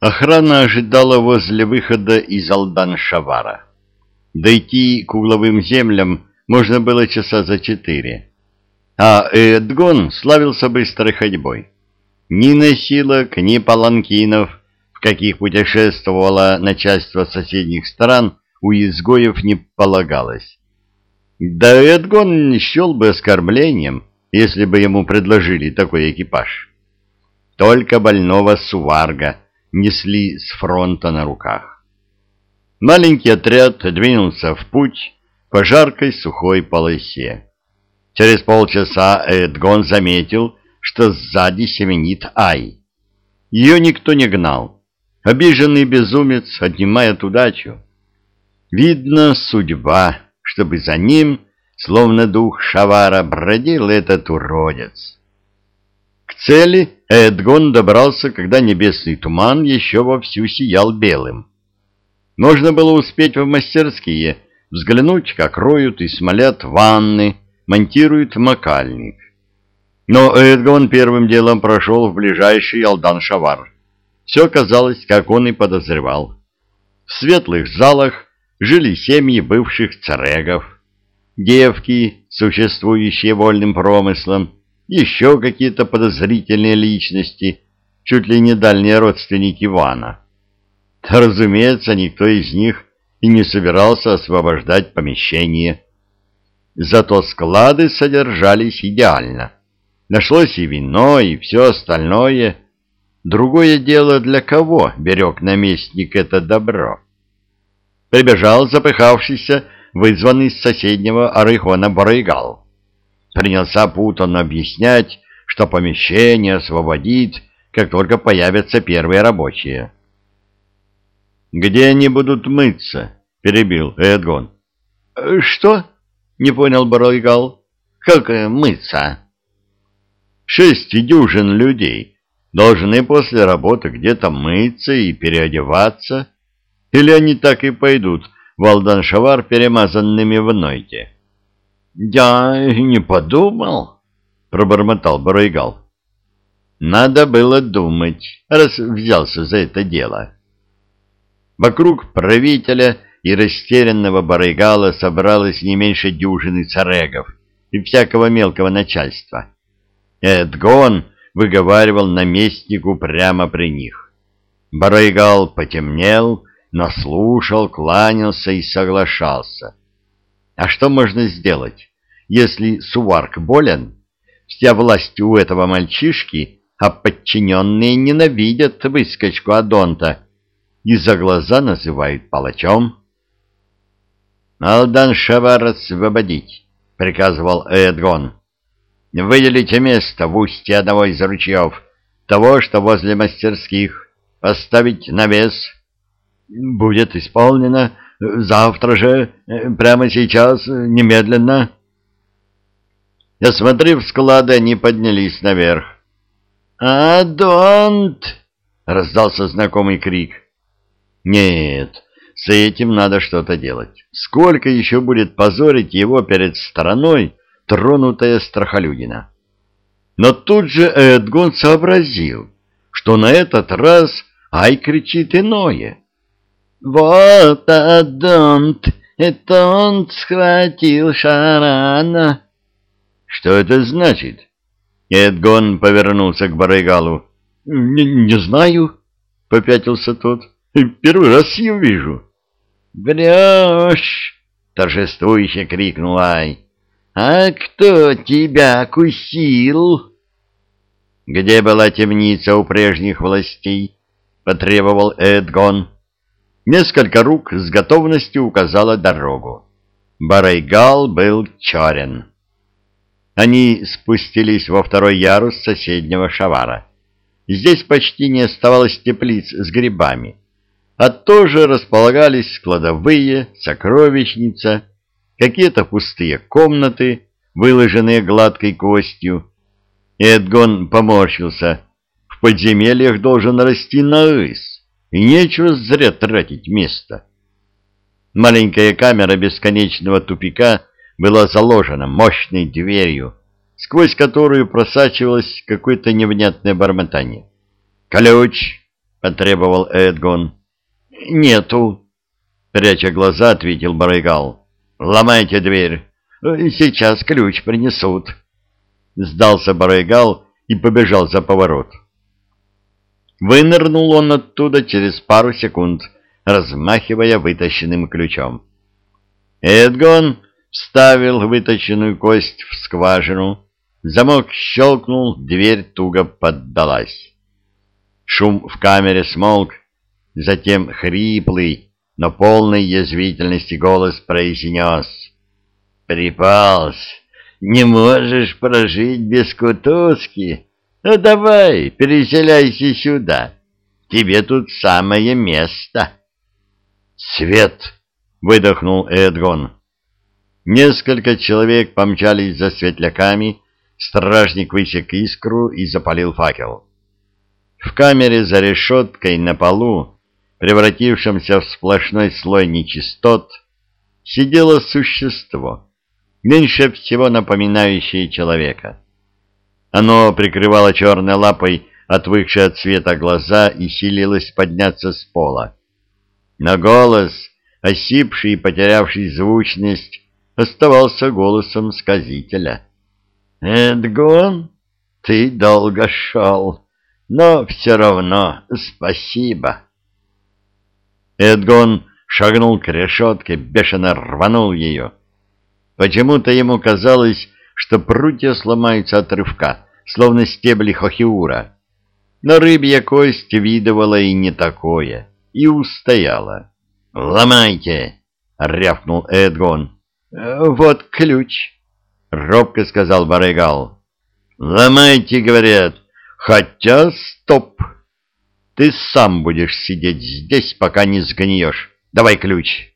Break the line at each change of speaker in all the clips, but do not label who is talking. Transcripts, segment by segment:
Охрана ожидала возле выхода из Алдан-Шавара. Дойти к угловым землям можно было часа за четыре. А Эдгон славился быстрой ходьбой. Ни носилок, ни паланкинов, в каких путешествовало начальство соседних стран, у изгоев не полагалось. Да Эдгон не счел бы оскорблением, если бы ему предложили такой экипаж. Только больного Суварга несли с фронта на руках. Маленький отряд двинулся в путь по жаркой сухой полосе. Через полчаса Эдгон заметил, что сзади семенит Ай. Ее никто не гнал. Обиженный безумец отнимает удачу. Видно, судьба, чтобы за ним, словно дух Шавара, бродил этот уродец. К цели Эдгон добрался, когда небесный туман еще вовсю сиял белым. Нужно было успеть в мастерские, взглянуть, как роют и смолят ванны, монтируют макальник. Но Эдгон первым делом прошел в ближайший Алдан-Шавар. Все казалось, как он и подозревал. В светлых залах жили семьи бывших царегов, девки, существующие вольным промыслом, еще какие-то подозрительные личности, чуть ли не дальние родственники Ивана. Разумеется, никто из них и не собирался освобождать помещение. Зато склады содержались идеально. Нашлось и вино, и все остальное. Другое дело, для кого берег наместник это добро. Прибежал запыхавшийся, вызванный с соседнего Арыхона Барыгал. Принялся путанно объяснять, что помещение освободит, как только появятся первые рабочие. «Где они будут мыться?» — перебил Эдгон. «Что?» — не понял Барыгал. «Как мыться?» Шесть дюжин людей должны после работы где-то мыться и переодеваться, или они так и пойдут в Алдан-Шавар перемазанными в нойте? — Я не подумал, — пробормотал Барыгал. — Надо было думать, раз взялся за это дело. Вокруг правителя и растерянного Барыгала собралось не меньше дюжины царегов и всякого мелкого начальства. Эдгон выговаривал наместнику прямо при них. Барайгал потемнел, наслушал, кланялся и соглашался. А что можно сделать, если Суварк болен, вся власть у этого мальчишки, а подчиненные ненавидят выскочку Адонта и за глаза называют палачом? «Алдан Шавар освободить», — приказывал Эдгон. Выделите место в устье одного из ручьев, того, что возле мастерских, поставить навес. Будет исполнено завтра же, прямо сейчас, немедленно. Осмотрев склады, они поднялись наверх. «Адонт!» — раздался знакомый крик. «Нет, с этим надо что-то делать. Сколько еще будет позорить его перед стороной, тронутая страхолюдина. Но тут же Эдгон сообразил, что на этот раз Ай кричит иное. «Вот Адонт! Это он схватил Шарана!» «Что это значит?» Эдгон повернулся к Барыгалу. «Не, не знаю», — попятился тот. «Первый раз ее вижу». «Врешь!» — торжествующе крикнул Ай. «А кто тебя кусил?» «Где была темница у прежних властей?» — потребовал Эдгон. Несколько рук с готовностью указала дорогу. Барайгал был черен. Они спустились во второй ярус соседнего шавара. Здесь почти не оставалось теплиц с грибами, а тоже располагались кладовые, сокровищница — какие-то пустые комнаты, выложенные гладкой костью. Эдгон поморщился. В подземельях должен расти наыс, и нечего зря тратить место. Маленькая камера бесконечного тупика была заложена мощной дверью, сквозь которую просачивалось какое-то невнятное бормотание. «Ключ!» — потребовал Эдгон. «Нету», — пряча глаза, ответил Барыгал. «Ломайте дверь. Сейчас ключ принесут». Сдался Барыгал и побежал за поворот. Вынырнул он оттуда через пару секунд, размахивая вытащенным ключом. Эдгон вставил вытащенную кость в скважину, замок щелкнул, дверь туго поддалась. Шум в камере смолк, затем хриплый, но полный язвительности голос произнес. «Припался! Не можешь прожить без кутузки? Ну давай, переселяйся сюда. Тебе тут самое место». «Свет!» — выдохнул Эдгон. Несколько человек помчались за светляками, стражник высек искру и запалил факел. В камере за решеткой на полу, превратившемся в сплошной слой нечистот, сидело существо, меньше всего напоминающее человека. Оно прикрывало черной лапой отвыкшие от света глаза и силилось подняться с пола. Но голос, осипший и потерявший звучность, оставался голосом сказителя. «Эдгон, ты долго шел, но все равно спасибо». Эдгон шагнул к решетке, бешено рванул ее. Почему-то ему казалось, что прутья сломаются от рывка, словно стебли хохиура. Но рыбья кость видывала и не такое, и устояла. «Ломайте!» — рявкнул Эдгон. «Вот ключ», — робко сказал Барыгал. «Ломайте, — говорят, — хотя стоп. Ты сам будешь сидеть здесь, пока не сгниешь. Давай ключ».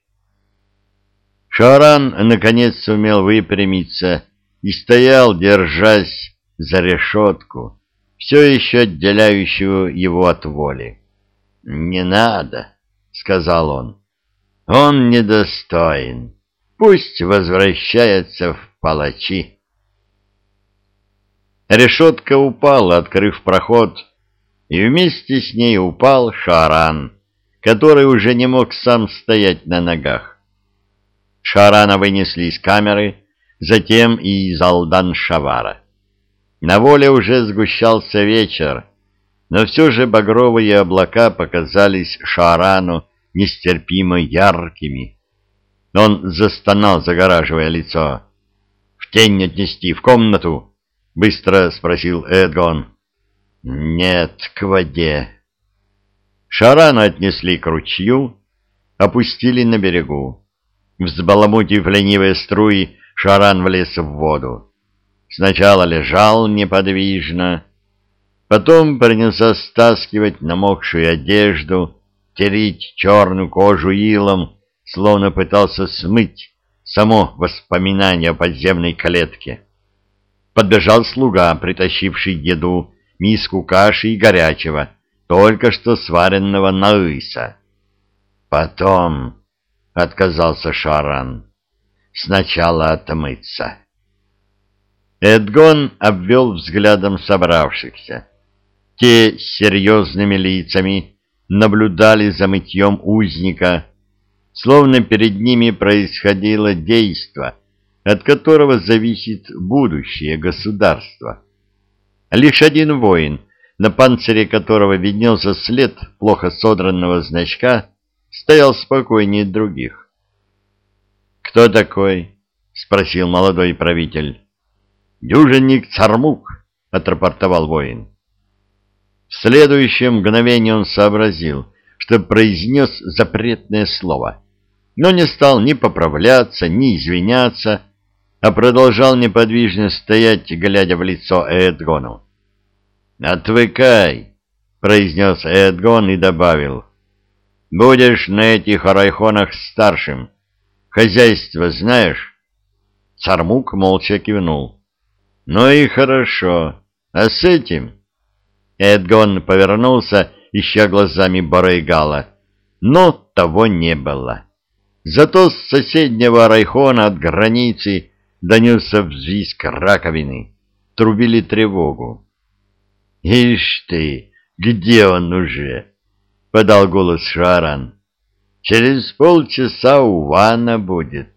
Шаран, наконец, сумел выпрямиться и стоял, держась за решетку, все еще отделяющую его от воли. «Не надо», — сказал он, — «он недостоин». Пусть возвращается в палачи. Решетка упала, открыв проход, и вместе с ней упал Шаран, который уже не мог сам стоять на ногах. Шарана вынесли из камеры, затем и из Алдан-Шавара. На воле уже сгущался вечер, но все же багровые облака показались Шарану нестерпимо яркими. Он застонал, загораживая лицо. «В тень отнести, в комнату?» — быстро спросил Эдгон. «Нет, к воде». Шарана отнесли к ручью, опустили на берегу. Взбаламутив ленивые струи, Шаран влез в воду. Сначала лежал неподвижно, потом принялся стаскивать намокшую одежду, тереть черную кожу илом, словно пытался смыть само воспоминание о подземной клетке. Подбежал слуга, притащивший деду миску каши и горячего, только что сваренного на ыса. Потом отказался Шаран. Сначала отмыться. Эдгон обвел взглядом собравшихся. Те с серьезными лицами наблюдали за мытьем узника, словно перед ними происходило действо, от которого зависит будущее государства. Лишь один воин, на панцире которого виднелся след плохо содранного значка, стоял спокойнее других. «Кто такой?» — спросил молодой правитель. «Дюжинник Цармук», — отрапортовал воин. В следующее мгновение он сообразил — что произнес запретное слово, но не стал ни поправляться, ни извиняться, а продолжал неподвижно стоять, глядя в лицо Эдгону. «Отвыкай», — произнес Эдгон и добавил. «Будешь на этих арайхонах старшим. Хозяйство знаешь?» Цармук молча кивнул. «Ну и хорошо. А с этим...» Эдгон повернулся ища глазами Барайгала, но того не было. Зато с соседнего райхона от границы донесся взвизг раковины, трубили тревогу. «Ишь ты, где он уже?» — подал голос Шаран. «Через полчаса у Вана будет.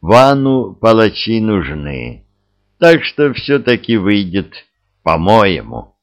Вану палачи нужны, так что все-таки выйдет, по-моему».